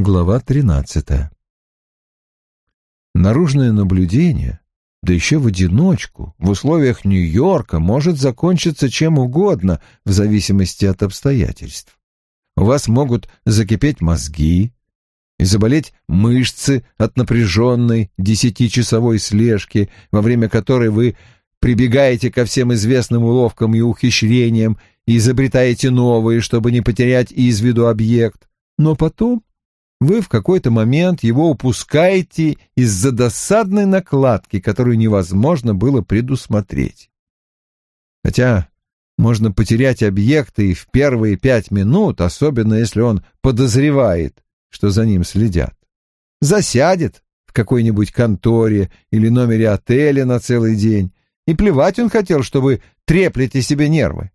Глава 13. Наружное наблюдение, да еще в одиночку, в условиях Нью-Йорка, может закончиться чем угодно в зависимости от обстоятельств. У вас могут закипеть мозги и заболеть мышцы от напряженной десятичасовой слежки, во время которой вы прибегаете ко всем известным уловкам и ухищрениям и изобретаете новые, чтобы не потерять из виду объект. Но потом вы в какой-то момент его упускаете из-за досадной накладки, которую невозможно было предусмотреть. Хотя можно потерять объекты и в первые пять минут, особенно если он подозревает, что за ним следят. Засядет в какой-нибудь конторе или номере отеля на целый день, и плевать он хотел, что вы треплете себе нервы.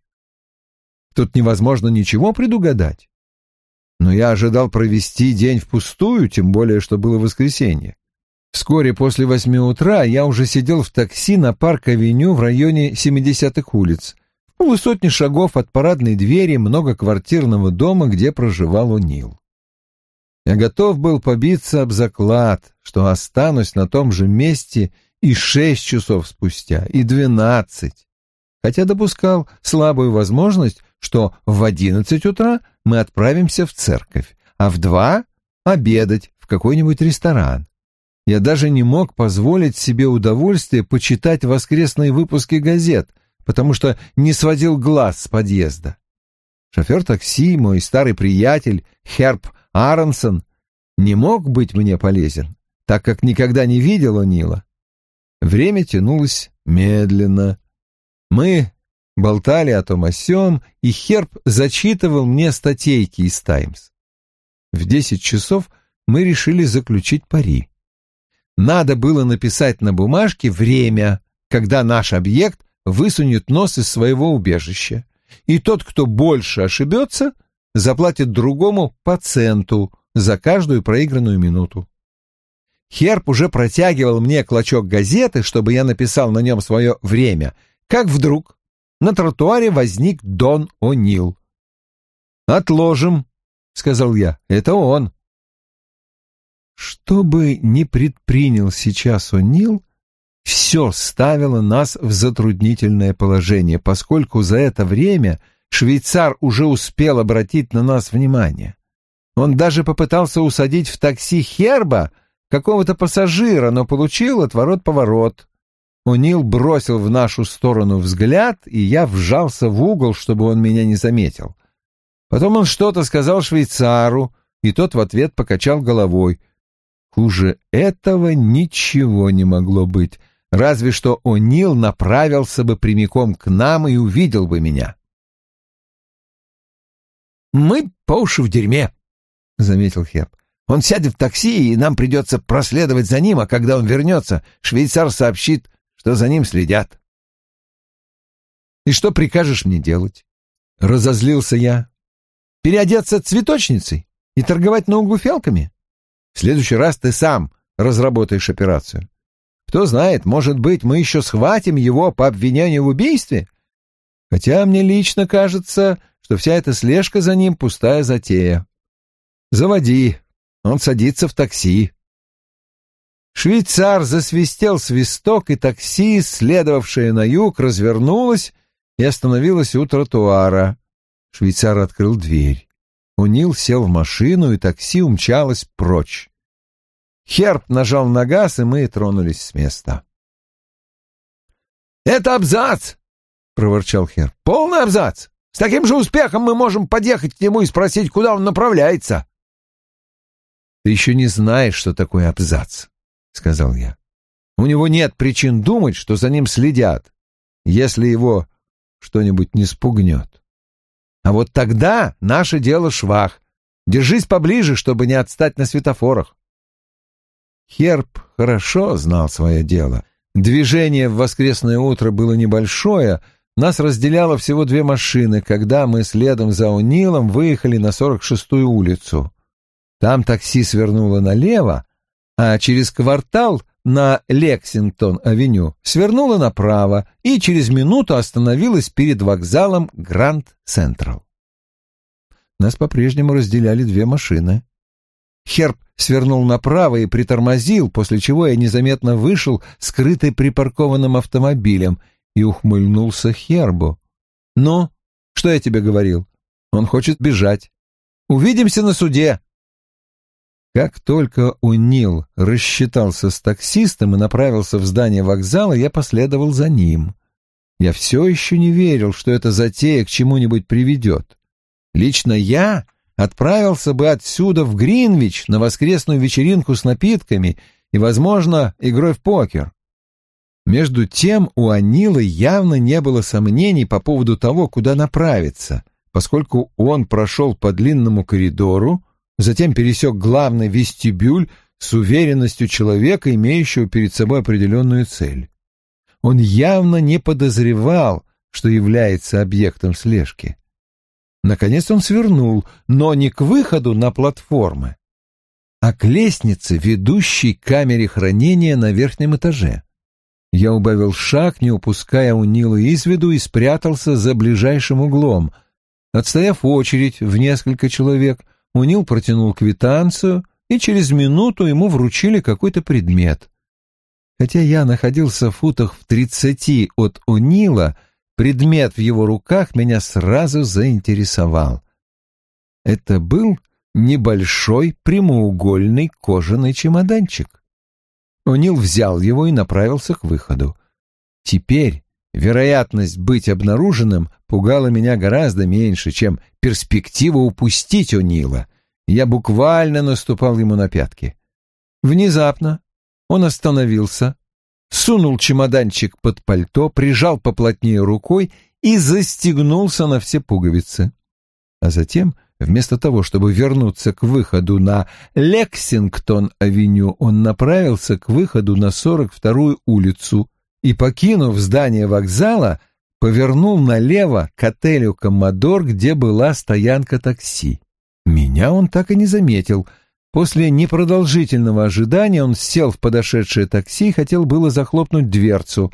Тут невозможно ничего предугадать. Но я ожидал провести день впустую, тем более, что было воскресенье. Вскоре после восьми утра я уже сидел в такси на парк-авеню в районе 70-х улиц, в полусотни шагов от парадной двери многоквартирного дома, где проживал О'Нил. Я готов был побиться об заклад, что останусь на том же месте и шесть часов спустя, и двенадцать, хотя допускал слабую возможность, что в одиннадцать утра мы отправимся в церковь, а в два — обедать в какой-нибудь ресторан. Я даже не мог позволить себе удовольствие почитать воскресные выпуски газет, потому что не сводил глаз с подъезда. Шофер такси, мой старый приятель Херб Аронсон, не мог быть мне полезен, так как никогда не видел Нила. Время тянулось медленно. Мы болтали о том о сём, и Херб зачитывал мне статейки из «Таймс». В десять часов мы решили заключить пари. Надо было написать на бумажке время, когда наш объект высунет нос из своего убежища, и тот, кто больше ошибется, заплатит другому по центу за каждую проигранную минуту. Херб уже протягивал мне клочок газеты, чтобы я написал на нем свое время, как вдруг на тротуаре возник Дон О'Нил. «Отложим», — сказал я, — «это он». Что бы ни предпринял сейчас О'Нил, все ставило нас в затруднительное положение, поскольку за это время швейцар уже успел обратить на нас внимание. Он даже попытался усадить в такси Херба, какого-то пассажира, но получил отворот-поворот. Унил бросил в нашу сторону взгляд, и я вжался в угол, чтобы он меня не заметил. Потом он что-то сказал швейцару, и тот в ответ покачал головой. Хуже этого ничего не могло быть, разве что О'Нил направился бы прямиком к нам и увидел бы меня. «Мы по уши в дерьме», — заметил Херб. «Он сядет в такси, и нам придется проследовать за ним, а когда он вернется, швейцар сообщит, что за ним следят. «И что прикажешь мне делать?» — разозлился я. «Переодеться цветочницей и торговать на углу фиалками? В следующий раз ты сам разработаешь операцию. Кто знает, может быть, мы еще схватим его по обвинению в убийстве? Хотя мне лично кажется, что вся эта слежка за ним — пустая затея. Заводи, он садится в такси». Швейцар засвистел свисток, и такси, следовавшее на юг, развернулось и остановилось у тротуара. Швейцар открыл дверь. Унил сел в машину, и такси умчалось прочь. Херб нажал на газ, и мы тронулись с места. «Это абзац!» — проворчал Херб. «Полный абзац! С таким же успехом мы можем подъехать к нему и спросить, куда он направляется!» «Ты еще не знаешь, что такое абзац», — сказал я. «У него нет причин думать, что за ним следят, если его что-нибудь не спугнет. А вот тогда наше дело швах. Держись поближе, чтобы не отстать на светофорах». Херб хорошо знал свое дело. Движение в воскресное утро было небольшое, нас разделяло всего две машины, когда мы следом за Унилом выехали на 46-ю улицу. Там такси свернуло налево, а через квартал на Лексингтон-авеню свернула направо и через минуту остановилась перед вокзалом Гранд Централ. Нас по-прежнему разделяли две машины. Херб свернул направо и притормозил, после чего я незаметно вышел, скрытый припаркованным автомобилем, и ухмыльнулся Хербу. «Ну, что я тебе говорил? Он хочет бежать. Увидимся на суде!» Как только Унил рассчитался с таксистом и направился в здание вокзала, я последовал за ним. Я все еще не верил, что эта затея к чему-нибудь приведет. Лично я отправился бы отсюда в Гринвич на воскресную вечеринку с напитками и, возможно, игрой в покер. Между тем у Анилы явно не было сомнений по поводу того, куда направиться, поскольку он прошел по длинному коридору, затем пересек главный вестибюль с уверенностью человека, имеющего перед собой определенную цель. Он явно не подозревал, что является объектом слежки. Наконец он свернул, но не к выходу на платформы, а к лестнице, ведущей к камере хранения на верхнем этаже. Я убавил шаг, не упуская у Нила из виду, и спрятался за ближайшим углом. Отстояв очередь в несколько человек, Унил протянул квитанцию, и через минуту ему вручили какой-то предмет. Хотя я находился в футах в тридцати от Унила, предмет в его руках меня сразу заинтересовал. Это был небольшой прямоугольный кожаный чемоданчик. Унил взял его и направился к выходу. Теперь вероятность быть обнаруженным пугала меня гораздо меньше, чем перспектива упустить Унила. Я буквально наступал ему на пятки. Внезапно он остановился, сунул чемоданчик под пальто, прижал поплотнее рукой и застегнулся на все пуговицы. А затем, вместо того, чтобы вернуться к выходу на Лексингтон-авеню, он направился к выходу на 42-ю улицу и, покинув здание вокзала, повернул налево к отелю «Коммодор», где была стоянка такси. Меня он так и не заметил — После непродолжительного ожидания он сел в подошедшее такси и хотел было захлопнуть дверцу.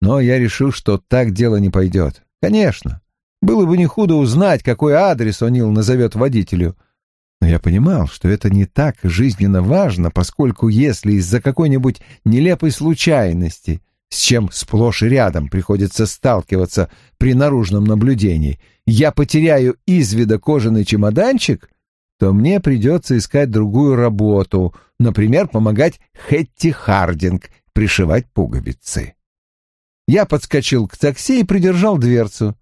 Но я решил, что так дело не пойдет. Конечно, было бы не худо узнать, какой адрес О'Нил назовет водителю. Но я понимал, что это не так жизненно важно, поскольку если из-за какой-нибудь нелепой случайности, с чем сплошь и рядом приходится сталкиваться при наружном наблюдении, я потеряю из вида кожаный чемоданчик — то мне придется искать другую работу, например, помогать Хетти Хардинг пришивать пуговицы. Я подскочил к такси и придержал дверцу.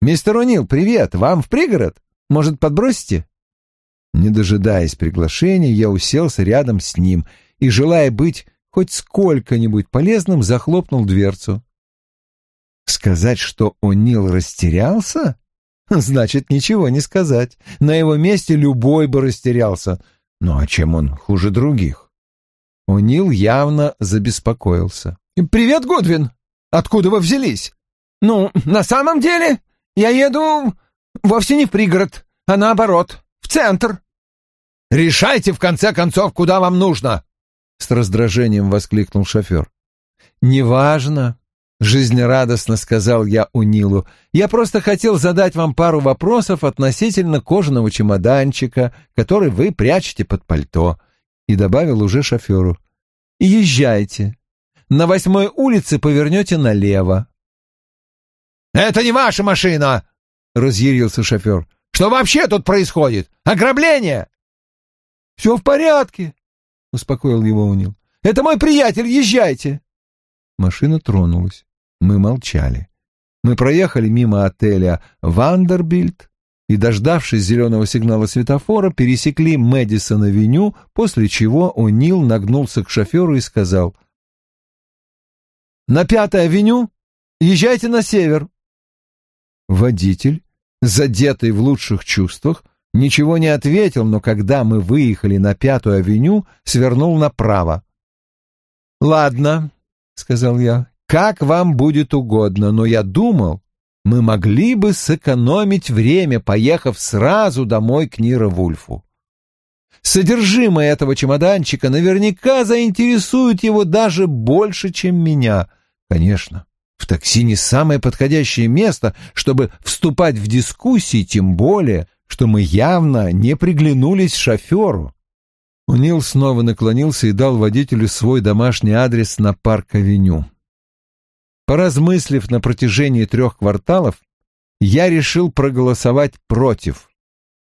«Мистер Унил, привет! Вам в пригород? Может, подбросите?» Не дожидаясь приглашения, я уселся рядом с ним и, желая быть хоть сколько-нибудь полезным, захлопнул дверцу. Сказать, что О'Нил растерялся? Значит, ничего не сказать. На его месте любой бы растерялся. Ну а чем он хуже других? Унил явно забеспокоился. «Привет, Гудвин! Откуда вы взялись?» «Ну, на самом деле, я еду вовсе не в пригород, а наоборот, в центр». «Решайте, в конце концов, куда вам нужно!» С раздражением воскликнул шофер. «Неважно, Жизнерадостно сказал я Унилу. Я просто хотел задать вам пару вопросов относительно кожаного чемоданчика, который вы прячете под пальто. И добавил уже шоферу. Езжайте. На восьмой улице повернете налево. «Это не ваша машина!» — разъярился шофер. «Что вообще тут происходит? Ограбление!» «Все в порядке!» — успокоил его Унил. «Это мой приятель, езжайте!» Машина тронулась. Мы молчали. Мы проехали мимо отеля «Вандербильд» и, дождавшись зеленого сигнала светофора, пересекли Мэдисон-авеню, после чего О'Нил нагнулся к шоферу и сказал «На Пятой авеню езжайте на север». Водитель, задетый в лучших чувствах, ничего не ответил, но когда мы выехали на Пятую авеню, свернул направо. «Ладно», — сказал я, как вам будет угодно, но я думал, мы могли бы сэкономить время, поехав сразу домой к Нира Вульфу. Содержимое этого чемоданчика наверняка заинтересует его даже больше, чем меня. Конечно, в такси не самое подходящее место, чтобы вступать в дискуссии, тем более, что мы явно не приглянулись шоферу. Унил снова наклонился и дал водителю свой домашний адрес на парк-авеню. Поразмыслив на протяжении трех кварталов, я решил проголосовать против.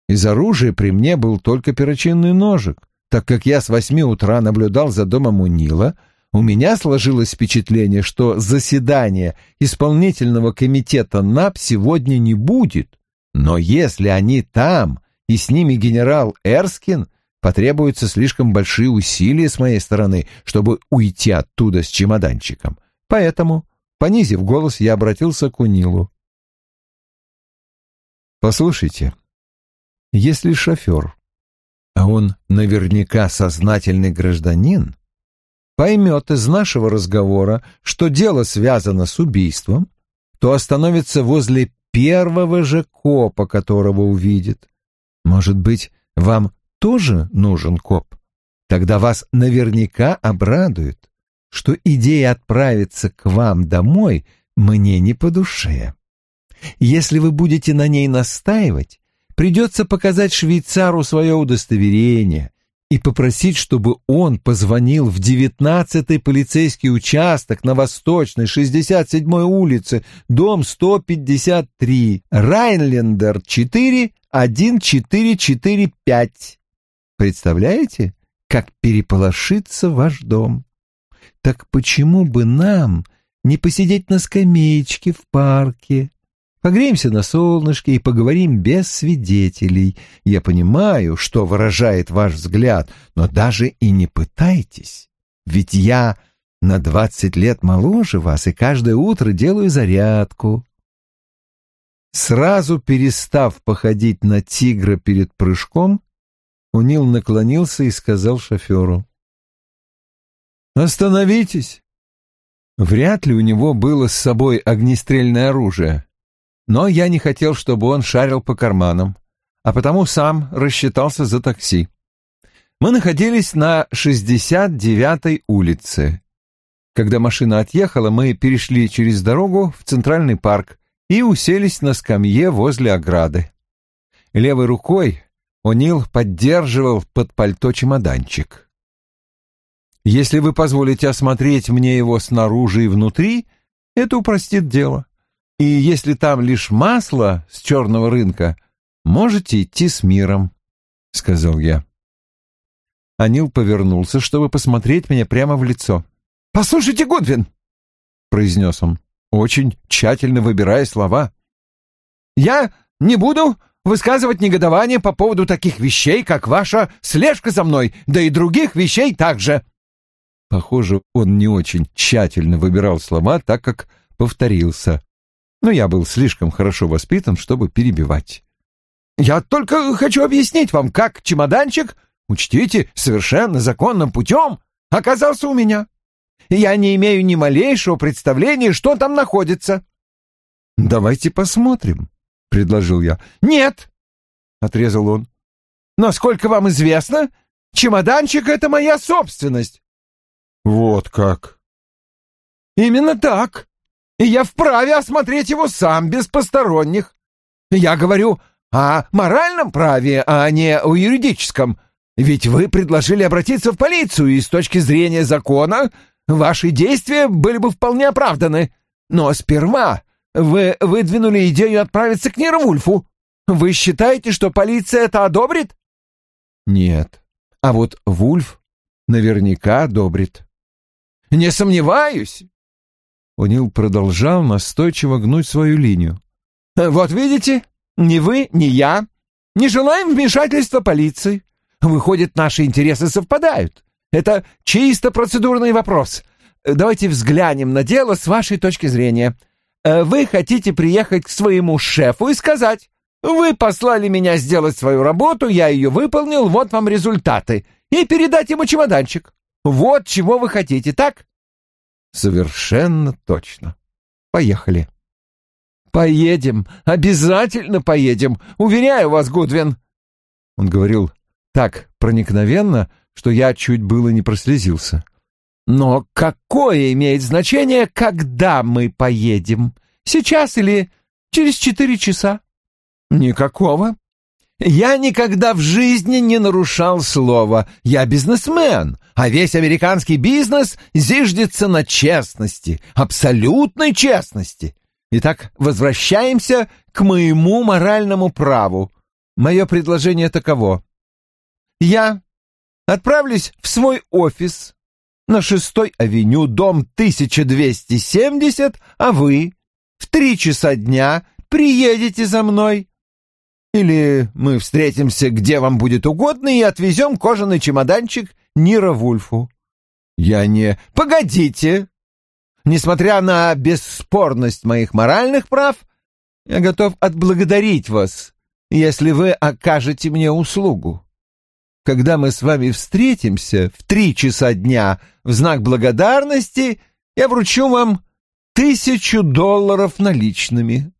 Из оружия при мне был только перочинный ножик. Так как я с восьми утра наблюдал за домом Унила, у меня сложилось впечатление, что заседания исполнительного комитета НАП сегодня не будет. Но если они там, и с ними генерал Эрскин, потребуются слишком большие усилия с моей стороны, чтобы уйти оттуда с чемоданчиком. Поэтому, понизив голос, я обратился к Унилу. «Послушайте, если шофер, а он наверняка сознательный гражданин, поймет из нашего разговора, что дело связано с убийством, то остановится возле первого же копа, которого увидит. Может быть, вам тоже нужен коп? Тогда вас наверняка обрадует, что идея отправиться к вам домой мне не по душе. Если вы будете на ней настаивать, придется показать швейцару свое удостоверение и попросить, чтобы он позвонил в девятнадцатый полицейский участок на Восточной 67-й улице, дом 153, Райнлендер 4, 1445. Представляете, как переполошится ваш дом? Так почему бы нам не посидеть на скамеечке в парке, Погреемся на солнышке и поговорим без свидетелей. Я понимаю, что выражает ваш взгляд, но даже и не пытайтесь. Ведь я на двадцать лет моложе вас и каждое утро делаю зарядку. Сразу перестав походить на тигра перед прыжком, Унил наклонился и сказал шоферу. «Остановитесь!» Вряд ли у него было с собой огнестрельное оружие, но я не хотел, чтобы он шарил по карманам, а потому сам рассчитался за такси. Мы находились на 69-й улице. Когда машина отъехала, мы перешли через дорогу в Центральный парк и уселись на скамье возле ограды. Левой рукой О'Нил поддерживал под пальто чемоданчик. «Если вы позволите осмотреть мне его снаружи и внутри, это упростит дело. И если там лишь масло с черного рынка, можете идти с миром», — сказал я. Анил повернулся, чтобы посмотреть мне прямо в лицо. «Послушайте, Гудвин!» — произнес он, очень тщательно выбирая слова. «Я не буду высказывать негодование по поводу таких вещей, как ваша слежка за мной, да и других вещей также». Похоже, он не очень тщательно выбирал слова, так как повторился но я был слишком хорошо воспитан, чтобы перебивать. «Я только хочу объяснить вам, как чемоданчик, учтите, совершенно законным путем, оказался у меня. Я не имею ни малейшего представления, что там находится». «Давайте посмотрим», — предложил я. «Нет», — отрезал он. «Насколько вам известно, чемоданчик — это моя собственность». «Вот как». «Именно так и я вправе осмотреть его сам, без посторонних. Я говорю о моральном праве, а не о юридическом. Ведь вы предложили обратиться в полицию, и с точки зрения закона ваши действия были бы вполне оправданы. Но сперва вы выдвинули идею отправиться к Нервульфу. Вы считаете, что полиция это одобрит? Нет. А вот Вульф наверняка одобрит. Не сомневаюсь. Унил продолжал настойчиво гнуть свою линию. «Вот видите, ни вы, ни я не желаем вмешательства полиции. Выходит, наши интересы совпадают. Это чисто процедурный вопрос. Давайте взглянем на дело с вашей точки зрения. Вы хотите приехать к своему шефу и сказать, «Вы послали меня сделать свою работу, я ее выполнил, вот вам результаты», и передать ему чемоданчик. Вот чего вы хотите, так? Совершенно точно. Поехали. Поедем, обязательно поедем, уверяю вас, Гудвин. Он говорил так проникновенно, что я чуть было не прослезился. Но какое имеет значение, когда мы поедем? Сейчас или через четыре часа? Никакого. Я никогда в жизни не нарушал слова. Я бизнесмен, а весь американский бизнес зиждется на честности, абсолютной честности. Итак, возвращаемся к моему моральному праву. Мое предложение таково. Я отправлюсь в свой офис на шестой авеню, дом 1270, а вы в три часа дня приедете за мной или мы встретимся, где вам будет угодно, и отвезем кожаный чемоданчик Нира Вульфу. Я не... Погодите! Несмотря на бесспорность моих моральных прав, я готов отблагодарить вас, если вы окажете мне услугу. Когда мы с вами встретимся в три часа дня в знак благодарности, я вручу вам тысячу долларов наличными.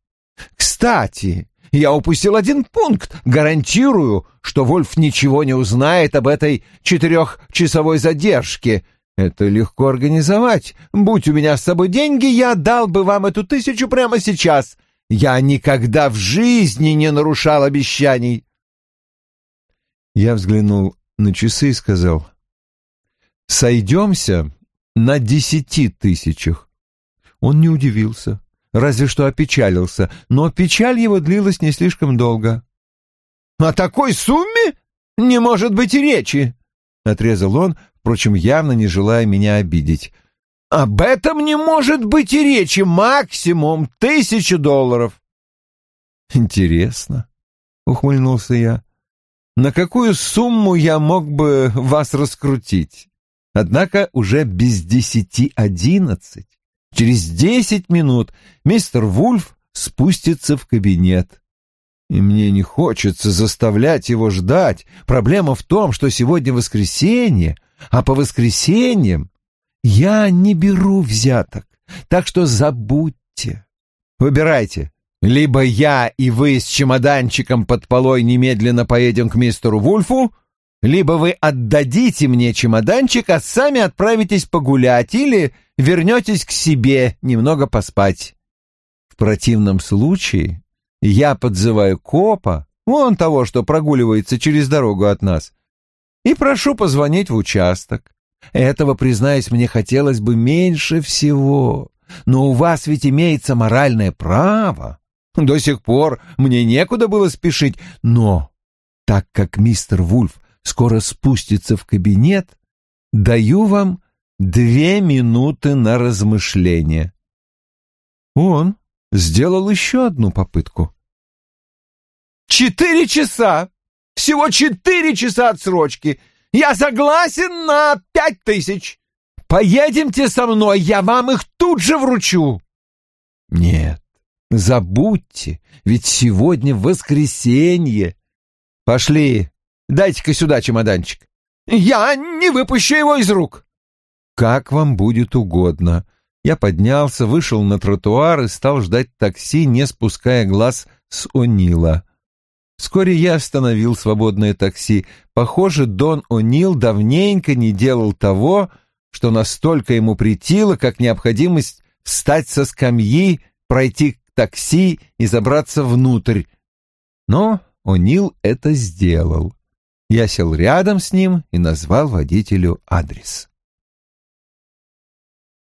Кстати, я упустил один пункт. Гарантирую, что Вольф ничего не узнает об этой четырехчасовой задержке. Это легко организовать. Будь у меня с собой деньги, я дал бы вам эту тысячу прямо сейчас. Я никогда в жизни не нарушал обещаний. Я взглянул на часы и сказал, «Сойдемся на десяти тысячах». Он не удивился разве что опечалился, но печаль его длилась не слишком долго. «О такой сумме не может быть и речи!» — отрезал он, впрочем, явно не желая меня обидеть. «Об этом не может быть и речи! Максимум тысячу долларов!» «Интересно», — ухмыльнулся я. «На какую сумму я мог бы вас раскрутить? Однако уже без десяти одиннадцать. Через десять минут мистер Вульф спустится в кабинет. И мне не хочется заставлять его ждать. Проблема в том, что сегодня воскресенье, а по воскресеньям я не беру взяток. Так что забудьте. Выбирайте. Либо я и вы с чемоданчиком под полой немедленно поедем к мистеру Вульфу, либо вы отдадите мне чемоданчик, а сами отправитесь погулять, или вернетесь к себе немного поспать. В противном случае я подзываю копа, вон того, что прогуливается через дорогу от нас, и прошу позвонить в участок. Этого, признаюсь, мне хотелось бы меньше всего, но у вас ведь имеется моральное право. До сих пор мне некуда было спешить, но так как мистер Вульф скоро спустится в кабинет, даю вам две минуты на размышление. Он сделал еще одну попытку. «Четыре часа! Всего четыре часа отсрочки! Я согласен на пять тысяч! Поедемте со мной, я вам их тут же вручу!» «Нет, забудьте, ведь сегодня воскресенье! Пошли, дайте-ка сюда чемоданчик!» «Я не выпущу его из рук!» как вам будет угодно. Я поднялся, вышел на тротуар и стал ждать такси, не спуская глаз с О'Нила. Вскоре я остановил свободное такси. Похоже, Дон О'Нил давненько не делал того, что настолько ему притило, как необходимость встать со скамьи, пройти к такси и забраться внутрь. Но О'Нил это сделал. Я сел рядом с ним и назвал водителю адрес.